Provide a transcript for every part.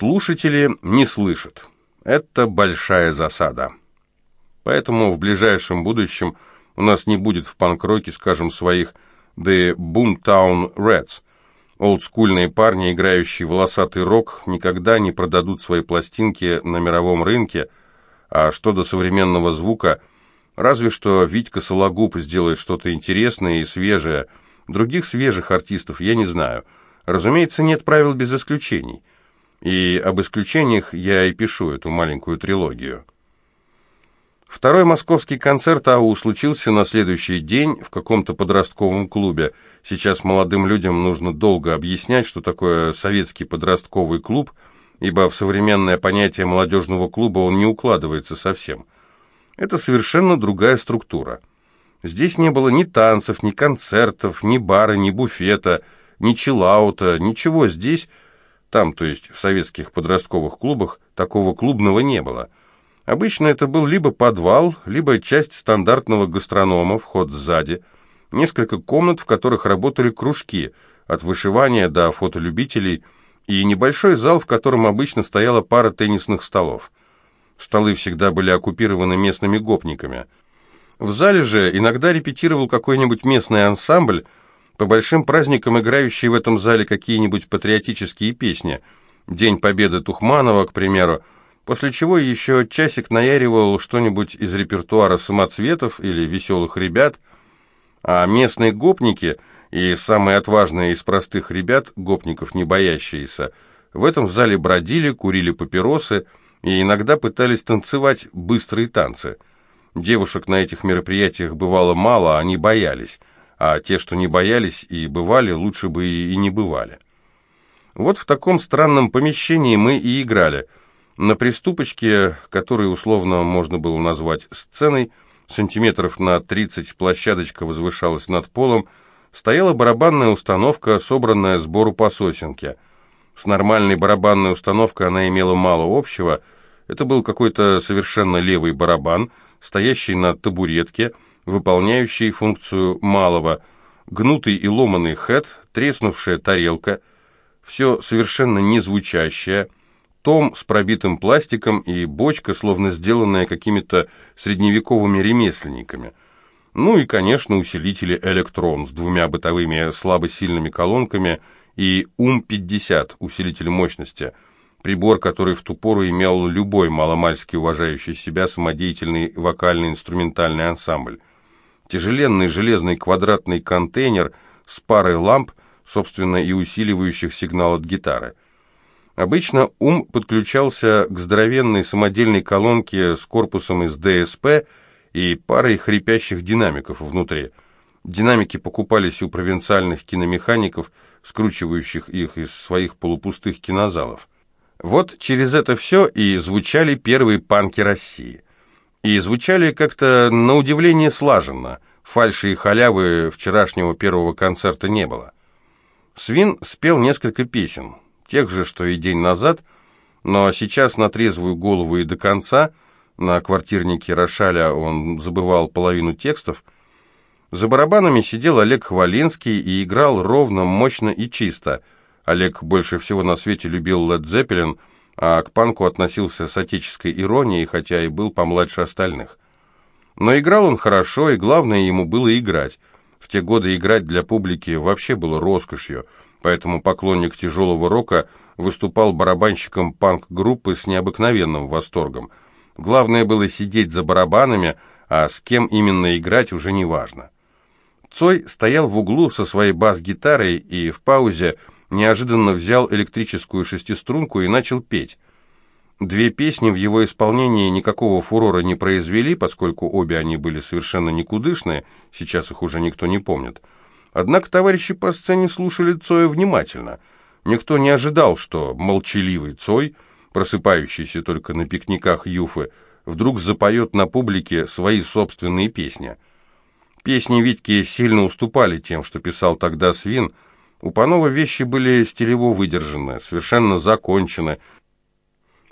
Слушатели не слышат. Это большая засада. Поэтому в ближайшем будущем у нас не будет в панк-роке, скажем, своих The Boomtown Rats. Олдскульные парни, играющие волосатый рок, никогда не продадут свои пластинки на мировом рынке, а что до современного звука, разве что Витька Сологуб сделает что-то интересное и свежее. Других свежих артистов я не знаю. Разумеется, нет правил без исключений. И об исключениях я и пишу эту маленькую трилогию. Второй московский концерт АУ случился на следующий день в каком-то подростковом клубе. Сейчас молодым людям нужно долго объяснять, что такое советский подростковый клуб, ибо в современное понятие молодежного клуба он не укладывается совсем. Это совершенно другая структура. Здесь не было ни танцев, ни концертов, ни бара, ни буфета, ни чиллаута, ничего здесь, там, то есть в советских подростковых клубах, такого клубного не было – Обычно это был либо подвал, либо часть стандартного гастронома, вход сзади, несколько комнат, в которых работали кружки, от вышивания до фотолюбителей, и небольшой зал, в котором обычно стояла пара теннисных столов. Столы всегда были оккупированы местными гопниками. В зале же иногда репетировал какой-нибудь местный ансамбль, по большим праздникам играющий в этом зале какие-нибудь патриотические песни. День Победы Тухманова, к примеру, после чего еще часик наяривал что-нибудь из репертуара самоцветов или веселых ребят, а местные гопники и самые отважные из простых ребят, гопников не боящиеся, в этом зале бродили, курили папиросы и иногда пытались танцевать быстрые танцы. Девушек на этих мероприятиях бывало мало, они боялись, а те, что не боялись и бывали, лучше бы и не бывали. Вот в таком странном помещении мы и играли – на приступочке, который условно можно было назвать сценой, сантиметров на 30 площадочка возвышалась над полом, стояла барабанная установка, собранная сбору по сосенке. С нормальной барабанной установкой она имела мало общего. Это был какой-то совершенно левый барабан, стоящий на табуретке, выполняющий функцию малого, гнутый и ломанный хэт, треснувшая тарелка, все совершенно не звучащее – том с пробитым пластиком и бочка, словно сделанная какими-то средневековыми ремесленниками. Ну и, конечно, усилители «Электрон» с двумя бытовыми слабосильными колонками и УМ-50, усилитель мощности, прибор, который в ту пору имел любой маломальски уважающий себя самодеятельный вокально-инструментальный ансамбль. Тяжеленный железный квадратный контейнер с парой ламп, собственно, и усиливающих сигнал от гитары – Обычно ум подключался к здоровенной самодельной колонке с корпусом из ДСП и парой хрипящих динамиков внутри. Динамики покупались у провинциальных киномехаников, скручивающих их из своих полупустых кинозалов. Вот через это все и звучали первые панки России. И звучали как-то на удивление слаженно. Фальши и халявы вчерашнего первого концерта не было. Свин спел несколько песен тех же, что и день назад, но сейчас на трезвую голову и до конца, на квартирнике Рошаля он забывал половину текстов, за барабанами сидел Олег Хвалинский и играл ровно, мощно и чисто. Олег больше всего на свете любил Лед Зеппелин, а к панку относился с отеческой иронией, хотя и был помладше остальных. Но играл он хорошо, и главное ему было играть. В те годы играть для публики вообще было роскошью – поэтому поклонник тяжелого рока выступал барабанщиком панк-группы с необыкновенным восторгом. Главное было сидеть за барабанами, а с кем именно играть уже не важно. Цой стоял в углу со своей бас-гитарой и в паузе неожиданно взял электрическую шестиструнку и начал петь. Две песни в его исполнении никакого фурора не произвели, поскольку обе они были совершенно никудышные, сейчас их уже никто не помнит. Однако товарищи по сцене слушали Цоя внимательно. Никто не ожидал, что молчаливый Цой, просыпающийся только на пикниках Юфы, вдруг запоет на публике свои собственные песни. Песни Витьки сильно уступали тем, что писал тогда Свин. У Панова вещи были стилево выдержаны, совершенно закончены,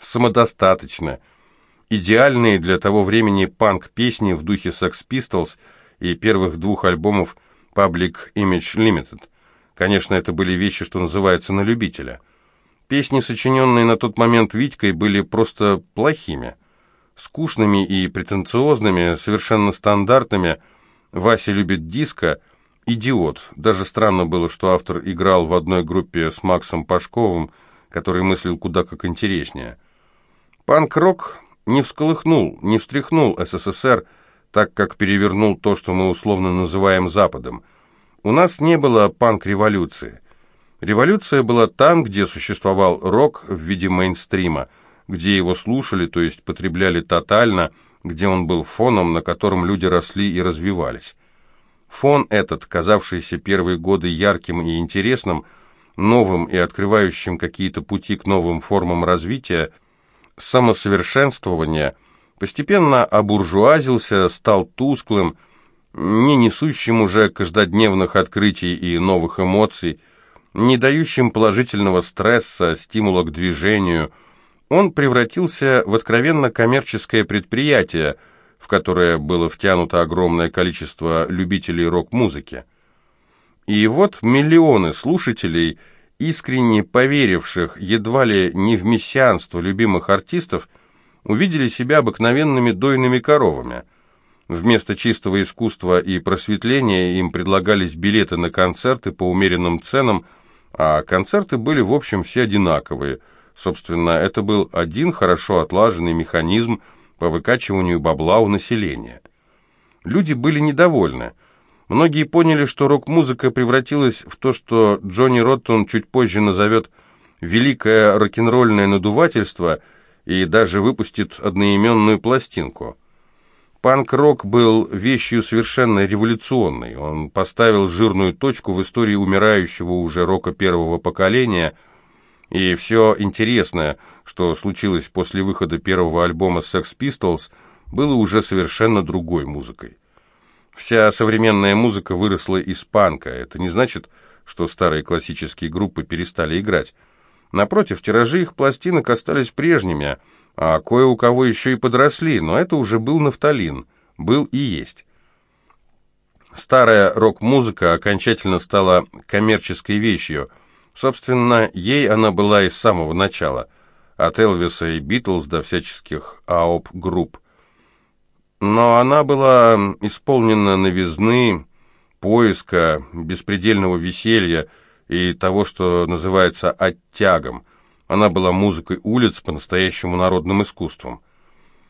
самодостаточны. Идеальные для того времени панк-песни в духе Sex Pistols и первых двух альбомов Public Image Limited. Конечно, это были вещи, что называется, на любителя. Песни, сочиненные на тот момент Витькой, были просто плохими, скучными и претенциозными, совершенно стандартными. «Вася любит диско», «Идиот». Даже странно было, что автор играл в одной группе с Максом Пашковым, который мыслил куда как интереснее. Панк-рок не всколыхнул, не встряхнул СССР, так как перевернул то, что мы условно называем Западом. У нас не было панк-революции. Революция была там, где существовал рок в виде мейнстрима, где его слушали, то есть потребляли тотально, где он был фоном, на котором люди росли и развивались. Фон этот, казавшийся первые годы ярким и интересным, новым и открывающим какие-то пути к новым формам развития, самосовершенствования, постепенно обуржуазился, стал тусклым, не несущим уже каждодневных открытий и новых эмоций, не дающим положительного стресса, стимула к движению. Он превратился в откровенно коммерческое предприятие – в которое было втянуто огромное количество любителей рок-музыки. И вот миллионы слушателей, искренне поверивших едва ли не в мессианство любимых артистов, увидели себя обыкновенными дойными коровами. Вместо чистого искусства и просветления им предлагались билеты на концерты по умеренным ценам, а концерты были в общем все одинаковые. Собственно, это был один хорошо отлаженный механизм, по выкачиванию бабла у населения. Люди были недовольны. Многие поняли, что рок-музыка превратилась в то, что Джонни Роттон чуть позже назовет «великое рок-н-ролльное надувательство» и даже выпустит одноименную пластинку. Панк-рок был вещью совершенно революционной. Он поставил жирную точку в истории умирающего уже рока первого поколения – и все интересное, что случилось после выхода первого альбома Sex Pistols, было уже совершенно другой музыкой. Вся современная музыка выросла из панка. Это не значит, что старые классические группы перестали играть. Напротив, тиражи их пластинок остались прежними, а кое у кого еще и подросли, но это уже был нафталин, был и есть. Старая рок-музыка окончательно стала коммерческой вещью – Собственно, ей она была и с самого начала, от Элвиса и Битлз до всяческих АОП-групп. Но она была исполнена новизны, поиска, беспредельного веселья и того, что называется оттягом. Она была музыкой улиц, по-настоящему народным искусством.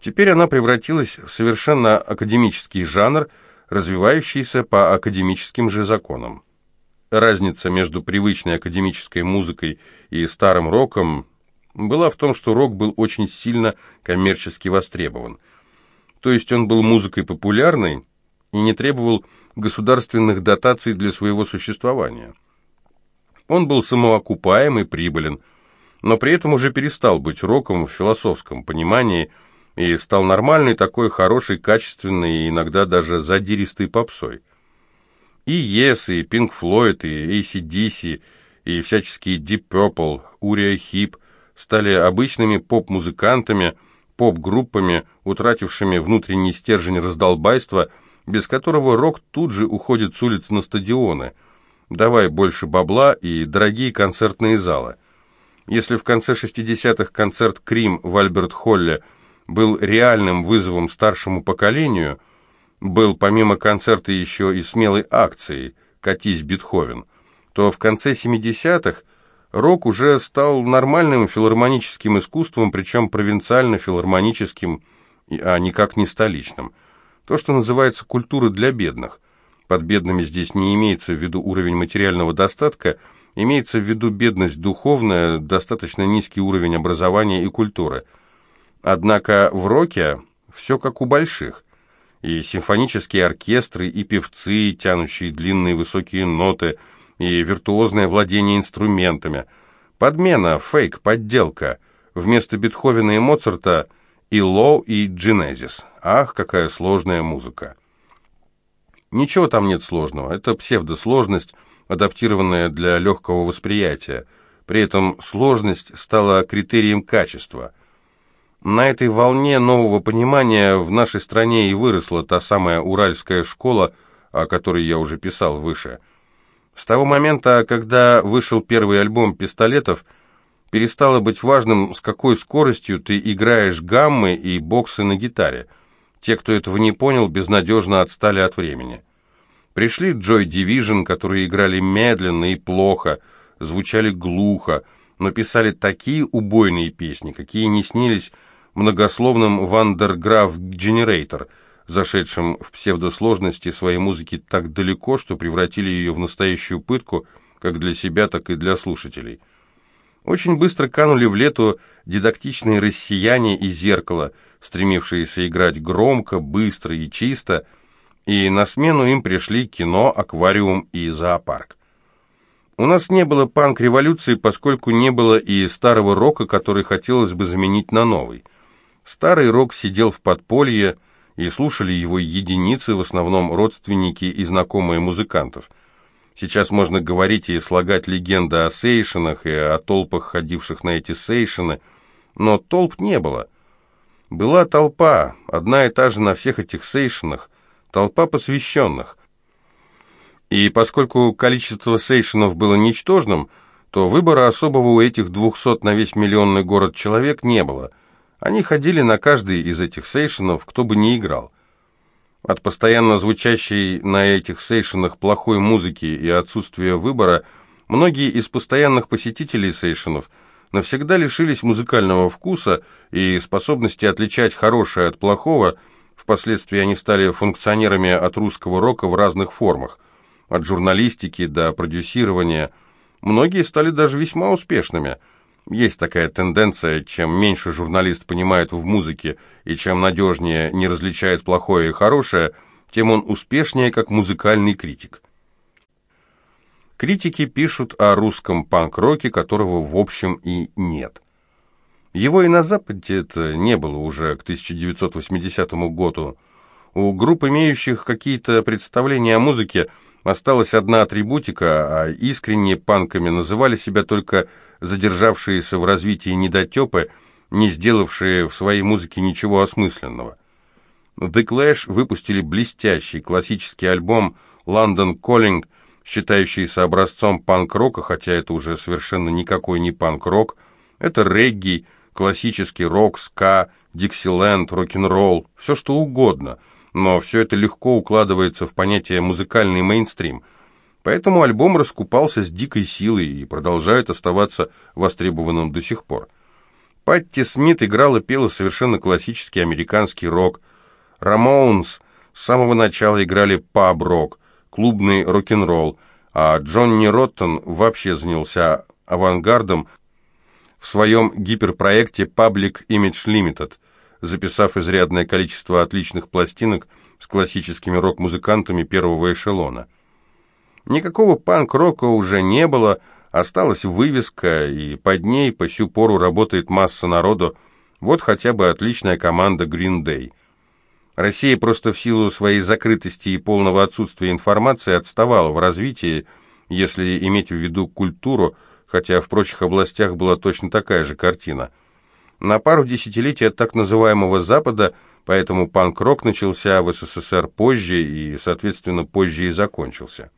Теперь она превратилась в совершенно академический жанр, развивающийся по академическим же законам. Разница между привычной академической музыкой и старым роком была в том, что рок был очень сильно коммерчески востребован. То есть он был музыкой популярной и не требовал государственных дотаций для своего существования. Он был самоокупаем и прибылен, но при этом уже перестал быть роком в философском понимании и стал нормальной такой хорошей, качественной и иногда даже задиристой попсой. И Yes, и Pink Floyd, и ACDC, и всяческие Deep Purple, Урия Хип стали обычными поп-музыкантами, поп-группами, утратившими внутренний стержень раздолбайства, без которого рок тут же уходит с улиц на стадионы. Давай больше бабла и дорогие концертные залы. Если в конце 60-х концерт «Крим» в Альберт-Холле был реальным вызовом старшему поколению – был помимо концерта еще и смелой акцией «Катись, Бетховен», то в конце 70-х рок уже стал нормальным филармоническим искусством, причем провинциально-филармоническим, а никак не столичным. То, что называется культура для бедных. Под бедными здесь не имеется в виду уровень материального достатка, имеется в виду бедность духовная, достаточно низкий уровень образования и культуры. Однако в роке все как у больших и симфонические оркестры, и певцы, тянущие длинные высокие ноты, и виртуозное владение инструментами. Подмена, фейк, подделка. Вместо Бетховена и Моцарта и Лоу, и Дженезис. Ах, какая сложная музыка. Ничего там нет сложного. Это псевдосложность, адаптированная для легкого восприятия. При этом сложность стала критерием качества – на этой волне нового понимания в нашей стране и выросла та самая уральская школа, о которой я уже писал выше. С того момента, когда вышел первый альбом «Пистолетов», перестало быть важным, с какой скоростью ты играешь гаммы и боксы на гитаре. Те, кто этого не понял, безнадежно отстали от времени. Пришли Joy Division, которые играли медленно и плохо, звучали глухо, но писали такие убойные песни, какие не снились многословным Вандерграф Generator, зашедшим в псевдосложности своей музыки так далеко, что превратили ее в настоящую пытку как для себя, так и для слушателей. Очень быстро канули в лету дидактичные россияне и зеркало, стремившиеся играть громко, быстро и чисто, и на смену им пришли кино, аквариум и зоопарк. У нас не было панк-революции, поскольку не было и старого рока, который хотелось бы заменить на новый. Старый рок сидел в подполье, и слушали его единицы, в основном родственники и знакомые музыкантов. Сейчас можно говорить и слагать легенды о сейшенах и о толпах, ходивших на эти сейшены, но толп не было. Была толпа, одна и та же на всех этих сейшенах, толпа посвященных – и поскольку количество сейшенов было ничтожным, то выбора особого у этих двухсот на весь миллионный город человек не было. Они ходили на каждый из этих сейшенов, кто бы ни играл. От постоянно звучащей на этих сейшенах плохой музыки и отсутствия выбора, многие из постоянных посетителей сейшенов навсегда лишились музыкального вкуса и способности отличать хорошее от плохого, впоследствии они стали функционерами от русского рока в разных формах от журналистики до продюсирования. Многие стали даже весьма успешными. Есть такая тенденция, чем меньше журналист понимает в музыке и чем надежнее не различает плохое и хорошее, тем он успешнее как музыкальный критик. Критики пишут о русском панк-роке, которого в общем и нет. Его и на Западе это не было уже к 1980 году. У групп, имеющих какие-то представления о музыке, Осталась одна атрибутика, а искренне панками называли себя только задержавшиеся в развитии недотепы, не сделавшие в своей музыке ничего осмысленного. The Clash выпустили блестящий классический альбом «London Calling», считающийся образцом панк-рока, хотя это уже совершенно никакой не панк-рок. Это регги, классический рок, ска, диксиленд, рок-н-ролл, все что угодно – но все это легко укладывается в понятие «музыкальный мейнстрим». Поэтому альбом раскупался с дикой силой и продолжает оставаться востребованным до сих пор. Патти Смит играла и пела совершенно классический американский рок. Рамоунс с самого начала играли паб-рок, клубный рок-н-ролл, а Джонни Роттон вообще занялся авангардом в своем гиперпроекте Public Image Limited – записав изрядное количество отличных пластинок с классическими рок-музыкантами первого эшелона. Никакого панк-рока уже не было, осталась вывеска, и под ней по сю пору работает масса народу, вот хотя бы отличная команда Green Day. Россия просто в силу своей закрытости и полного отсутствия информации отставала в развитии, если иметь в виду культуру, хотя в прочих областях была точно такая же картина – на пару десятилетий от так называемого Запада, поэтому панк-рок начался в СССР позже и, соответственно, позже и закончился.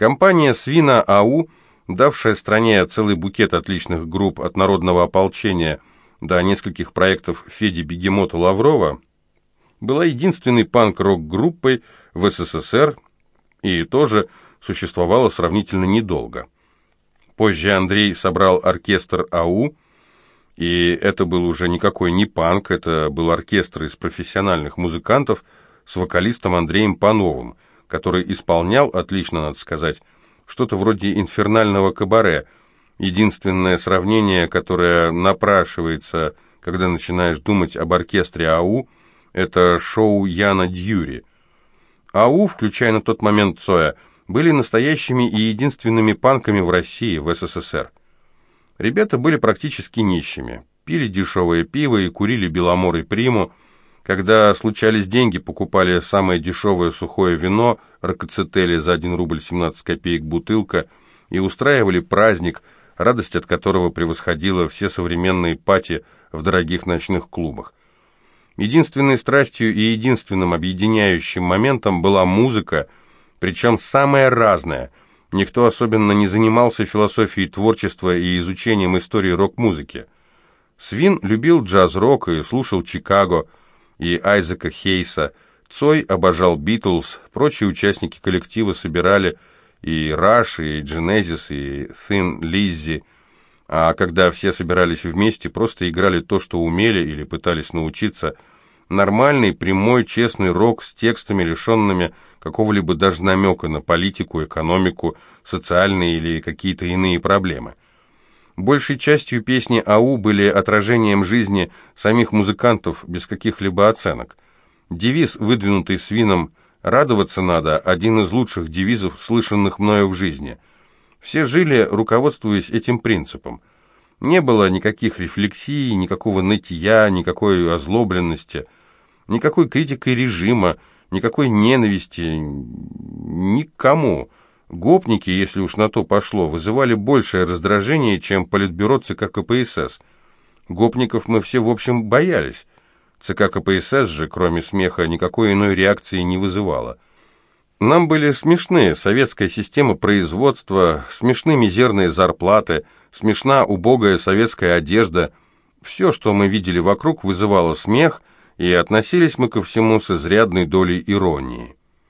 Компания «Свина АУ», давшая стране целый букет отличных групп от народного ополчения до нескольких проектов Феди Бегемота Лаврова, была единственной панк-рок-группой в СССР и тоже существовала сравнительно недолго. Позже Андрей собрал оркестр АУ, и это был уже никакой не панк, это был оркестр из профессиональных музыкантов с вокалистом Андреем Пановым, который исполнял, отлично надо сказать, что-то вроде инфернального кабаре. Единственное сравнение, которое напрашивается, когда начинаешь думать об оркестре АУ, это шоу Яна Дьюри. АУ, включая на тот момент Цоя, были настоящими и единственными панками в России, в СССР. Ребята были практически нищими. Пили дешевое пиво и курили беломор и приму. Когда случались деньги, покупали самое дешевое сухое вино, ракоцетели за 1 рубль 17 копеек бутылка, и устраивали праздник, радость от которого превосходила все современные пати в дорогих ночных клубах. Единственной страстью и единственным объединяющим моментом была музыка, причем самая разная – Никто особенно не занимался философией творчества и изучением истории рок-музыки. Свин любил джаз-рок и слушал Чикаго и Айзека Хейса. Цой обожал Битлз, прочие участники коллектива собирали и Раш, и Genesis, и Thin Lizzy, а когда все собирались вместе, просто играли то, что умели или пытались научиться. Нормальный, прямой, честный рок с текстами, лишенными какого-либо даже намека на политику, экономику, социальные или какие-то иные проблемы. Большей частью песни АУ были отражением жизни самих музыкантов без каких-либо оценок. Девиз, выдвинутый свином «Радоваться надо» – один из лучших девизов, слышанных мною в жизни. Все жили, руководствуясь этим принципом. Не было никаких рефлексий, никакого нытья, никакой озлобленности, никакой критики режима, никакой ненависти, никому. Гопники, если уж на то пошло, вызывали большее раздражение, чем политбюро ЦК КПСС. Гопников мы все, в общем, боялись. ЦК КПСС же, кроме смеха, никакой иной реакции не вызывало. Нам были смешны советская система производства, смешны мизерные зарплаты, смешна убогая советская одежда. Все, что мы видели вокруг, вызывало смех, и относились мы ко всему с изрядной долей иронии.